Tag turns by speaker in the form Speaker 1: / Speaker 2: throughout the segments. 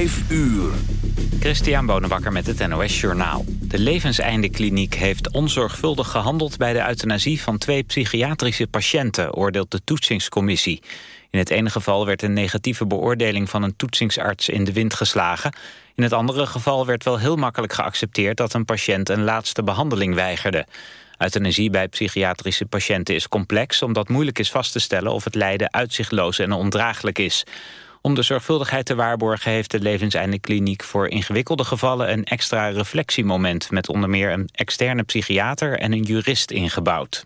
Speaker 1: 5 uur.
Speaker 2: Christian Bonenbakker met het NOS Journaal. De Levenseindekliniek heeft onzorgvuldig gehandeld... bij de euthanasie van twee psychiatrische patiënten... oordeelt de toetsingscommissie. In het ene geval werd een negatieve beoordeling... van een toetsingsarts in de wind geslagen. In het andere geval werd wel heel makkelijk geaccepteerd... dat een patiënt een laatste behandeling weigerde. Euthanasie bij psychiatrische patiënten is complex... omdat moeilijk is vast te stellen of het lijden uitzichtloos en ondraaglijk is... Om de zorgvuldigheid te waarborgen heeft de Levenseindekliniek voor ingewikkelde gevallen een extra reflectiemoment met onder meer een externe psychiater en een jurist ingebouwd.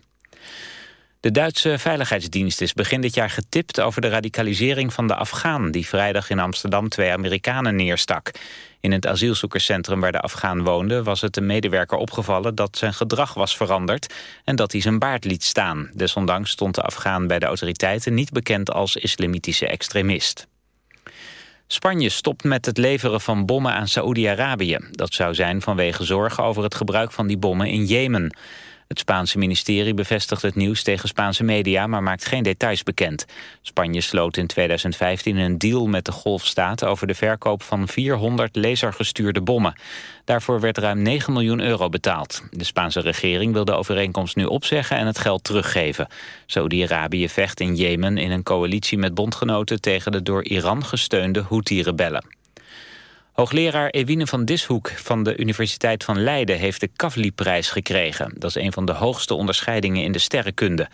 Speaker 2: De Duitse Veiligheidsdienst is begin dit jaar getipt over de radicalisering van de Afghaan... die vrijdag in Amsterdam twee Amerikanen neerstak. In het asielzoekerscentrum waar de Afghaan woonde... was het de medewerker opgevallen dat zijn gedrag was veranderd... en dat hij zijn baard liet staan. Desondanks stond de Afghaan bij de autoriteiten niet bekend als islamitische extremist. Spanje stopt met het leveren van bommen aan Saoedi-Arabië. Dat zou zijn vanwege zorgen over het gebruik van die bommen in Jemen. Het Spaanse ministerie bevestigt het nieuws tegen Spaanse media... maar maakt geen details bekend. Spanje sloot in 2015 een deal met de Golfstaten... over de verkoop van 400 lasergestuurde bommen. Daarvoor werd ruim 9 miljoen euro betaald. De Spaanse regering wil de overeenkomst nu opzeggen... en het geld teruggeven. Saudi-Arabië vecht in Jemen in een coalitie met bondgenoten... tegen de door Iran gesteunde Houthi-rebellen. Hoogleraar Ewine van Dishoek van de Universiteit van Leiden... heeft de Kavli-prijs gekregen. Dat is een van de hoogste onderscheidingen in de sterrenkunde.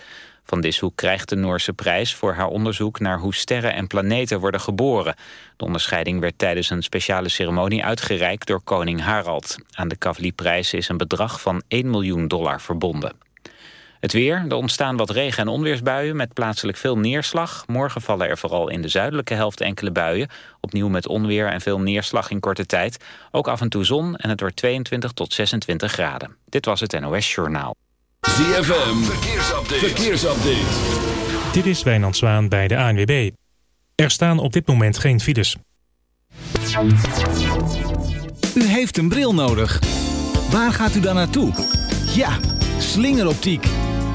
Speaker 2: Van Dishoek krijgt de Noorse prijs voor haar onderzoek... naar hoe sterren en planeten worden geboren. De onderscheiding werd tijdens een speciale ceremonie uitgereikt... door koning Harald. Aan de Kavli-prijs is een bedrag van 1 miljoen dollar verbonden. Het weer, er ontstaan wat regen- en onweersbuien met plaatselijk veel neerslag. Morgen vallen er vooral in de zuidelijke helft enkele buien. Opnieuw met onweer en veel neerslag in korte tijd. Ook af en toe zon en het wordt 22 tot 26 graden. Dit was het NOS Journaal.
Speaker 1: ZFM, verkeersupdate. verkeersupdate.
Speaker 3: Dit is Wijnand Zwaan bij de ANWB. Er staan op dit moment geen files.
Speaker 4: U heeft een bril nodig. Waar gaat u dan naartoe? Ja, slingeroptiek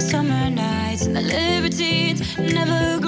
Speaker 5: summer nights and the libertines. Never
Speaker 6: grew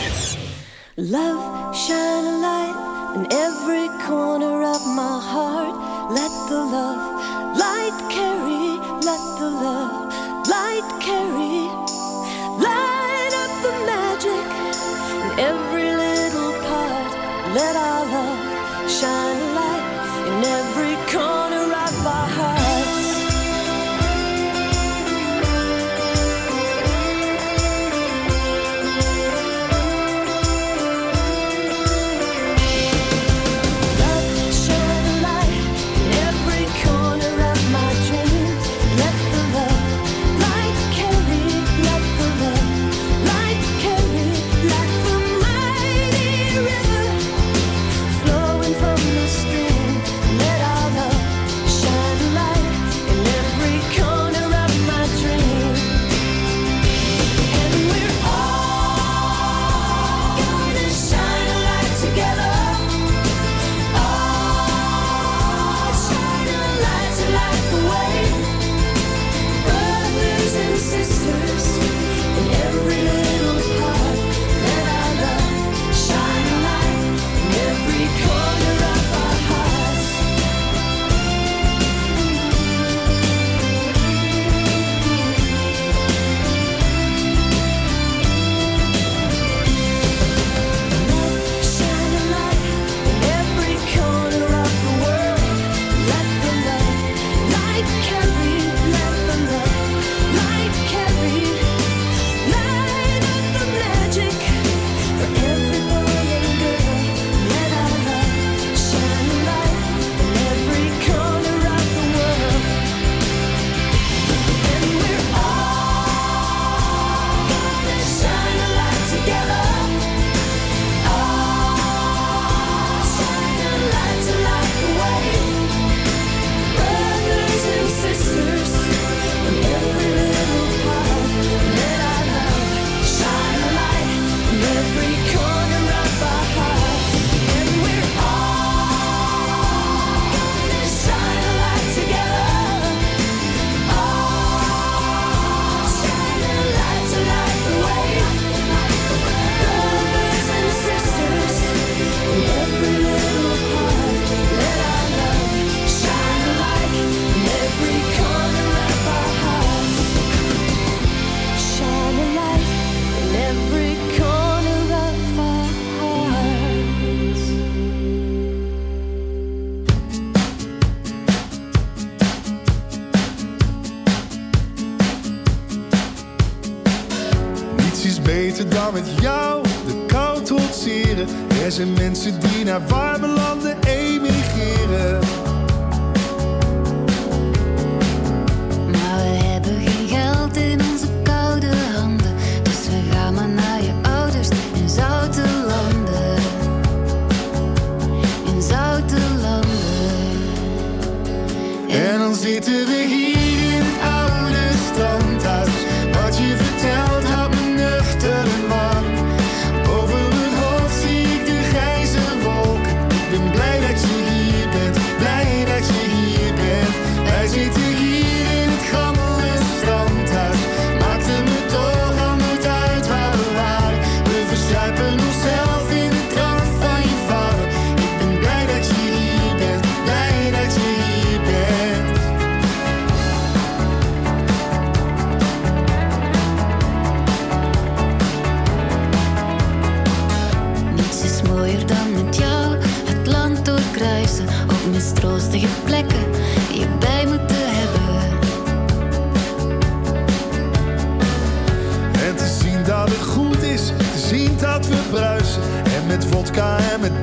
Speaker 7: De mensen die naar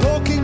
Speaker 8: talking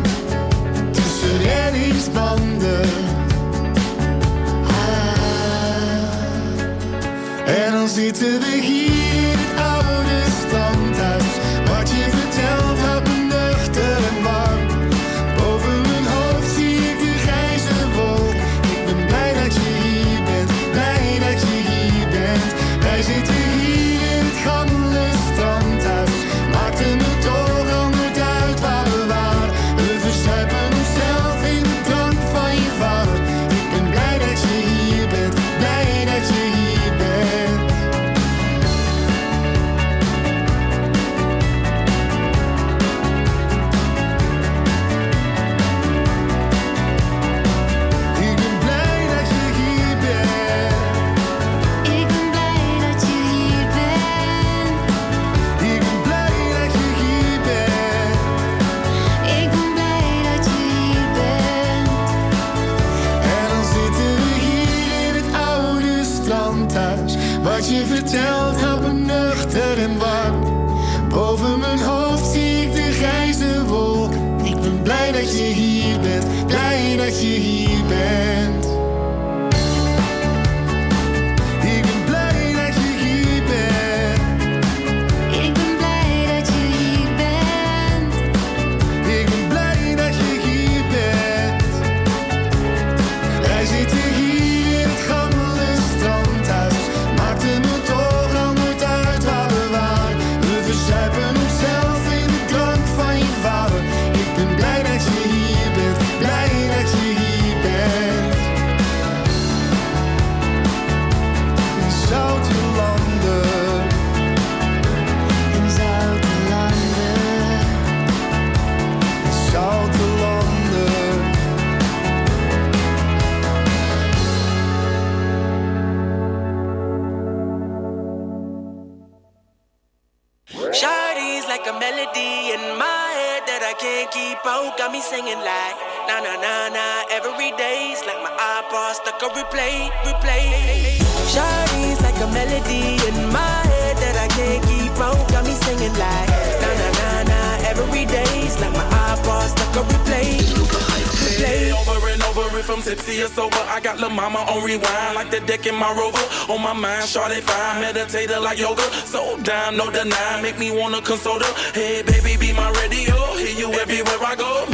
Speaker 8: singing like na na na na. Every day's like my iPod stuck on replay, replay. Shawty's like a melody in my head that I can't keep out. Got me singing like na na na na. Every day's like my iPod stuck on replay, replay.
Speaker 9: Over and over, if I'm tipsy or sober, I got La Mama on rewind, like the deck in my rover. On my mind, Shawty fine, meditator like yoga. So down, no deny, make me wanna console her. Hey, baby, be my radio, hear you everywhere I go.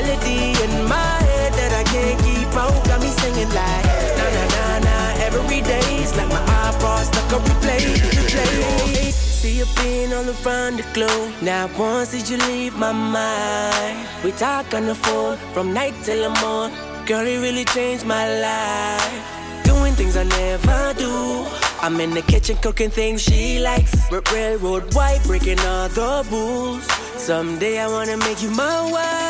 Speaker 8: melody in my head that I can't keep out. Got me singing like na na na na. Every day's like my iPod stuck on replay, replay. See you being all around the globe. Now once did you leave my mind? We talk on the phone from night till the morning. Girl, it really changed my life. Doing things I never do. I'm in the kitchen cooking things she likes. R- railroad white, breaking all the rules. Someday I wanna make you my wife.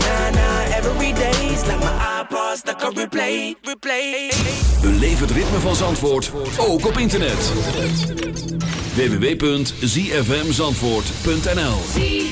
Speaker 8: Every day's like my iPod stuck on replay, replay.
Speaker 1: Beleef het ritme van Zandvoort, ook op internet. www.zfmzandvoort.nl
Speaker 7: Shawty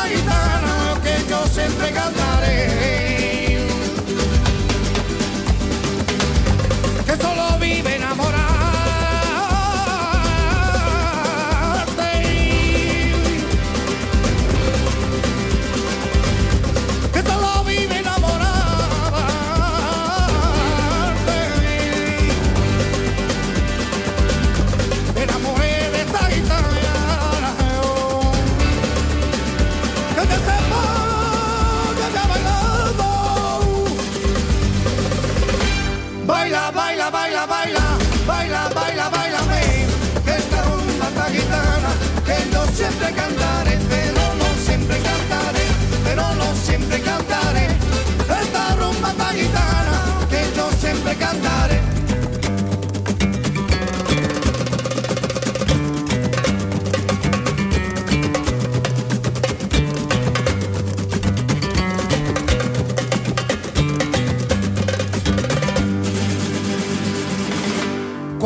Speaker 10: taitana que yo siempre cantaré.